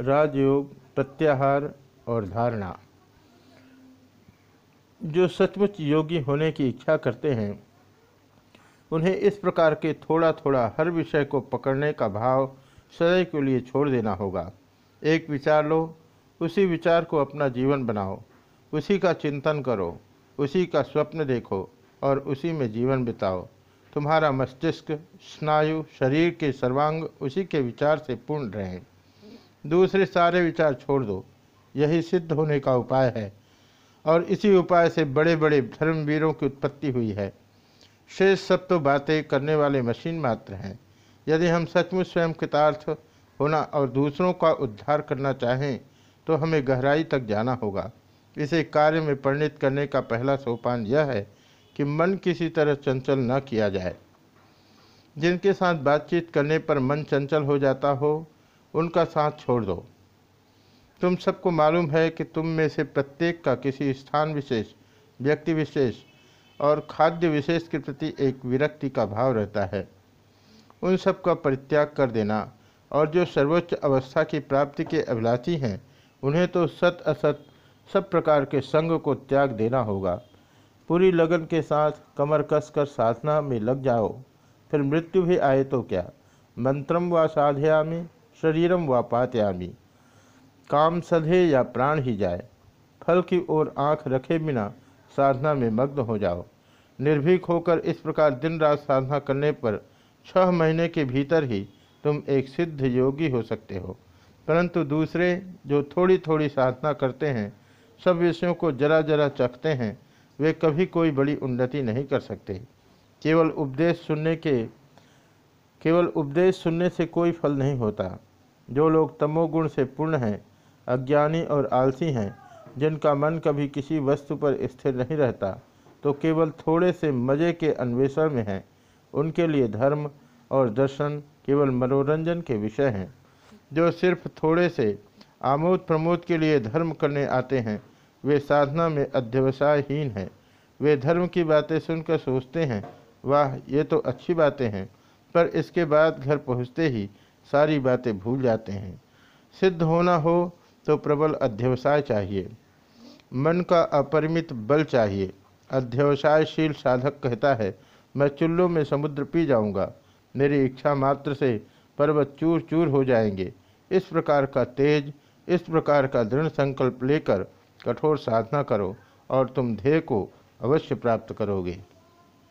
राजयोग, प्रत्याहार और धारणा। जो सचमुच योगी होने की इच्छा करते हैं, उन्हें इस प्रकार के थोड़ा थोड़ा हर विषय को पकड़ने का भाव सदैव के लिए छोड़ देना होगा। एक विचार लो, उसी विचार को अपना जीवन बनाओ, उसी का चिंतन करो, उसी का स्वप्न देखो और उसी में जीवन बिताओ। तुम्हारा मस्तिष्क, स्नायु, शरीर के सर्वांग उसी के विचार से पूर्ण रहें। दूसरे सारे विचार छोड़ दो। यही सिद्ध होने का उपाय है। और इसी उपाय से बड़े बड़े धर्मवीरों की उत्पत्ति हुई है। शेष सब तो बातें करने वाले मशीन मात्र हैं। यदि हम सचमुच स्वयं कृतार्थ होना और दूसरों का उद्धार करना चाहें तो हमें गहराई तक जाना होगा। इसे कार्य में परिणित करने का पहला सोपान यह है कि मन किसी तरह चंचल न किया जाए। जिनके साथ बातचीत करने पर मन चंचल हो जाता हो उनका साथ छोड़ दो। तुम सबको मालूम है कि तुम में से प्रत्येक का किसी स्थान विशेष, व्यक्ति विशेष और खाद्य विशेष के प्रति एक विरक्ति का भाव रहता है। उन सब का परित्याग कर देना और जो सर्वोच्च अवस्था की प्राप्ति के अभिलाषी हैं, उन्हें तो सत असत सब प्रकार के संग को त्याग देना होगा। पूरी लगन के साथ कमर कस कर साधना में लग जाओ, फिर मृत्यु भी आए तो क्या? मंत्रम व साधयामी। शरीरम व पातयामी। काम सधे या प्राण ही जाए। फल की ओर आँख रखे बिना साधना में मग्न हो जाओ। निर्भीक होकर इस प्रकार दिन रात साधना करने पर छह महीने के भीतर ही तुम एक सिद्ध योगी हो सकते हो। परंतु दूसरे, जो थोड़ी थोड़ी साधना करते हैं, सब विषयों को जरा जरा चखते हैं, वे कभी कोई बड़ी उन्नति नहीं कर सकते। केवल उपदेश सुनने के, केवल उपदेश सुनने से कोई फल नहीं होता। जो लोग तमोगुण से पूर्ण हैं, अज्ञानी और आलसी हैं, जिनका मन कभी किसी वस्तु पर स्थिर नहीं रहता तो केवल थोड़े से मज़े के अन्वेषण में हैं। उनके लिए धर्म और दर्शन केवल मनोरंजन के विषय हैं। जो सिर्फ़ थोड़े से आमोद प्रमोद के लिए धर्म करने आते हैं, वे साधना में अध्यवसायहीन हैं। वे धर्म की बातें सुनकर सोचते हैं, वाह, ये तो अच्छी बातें हैं। पर इसके बाद घर पहुँचते ही सारी बातें भूल जाते हैं। सिद्ध होना हो तो प्रबल अध्यवसाय चाहिए। मन का अपरिमित बल चाहिए। अध्यवसायशील साधक कहता है, मैं चुल्लों में समुद्र पी जाऊँगा। मेरी इच्छा मात्र से पर्वत चूर चूर हो जाएँगे। इस प्रकार का तेज, इस प्रकार का दृढ़ संकल्प लेकर कठोर साधना करो और तुम ध्येय को अवश्य प्राप्त करोगे।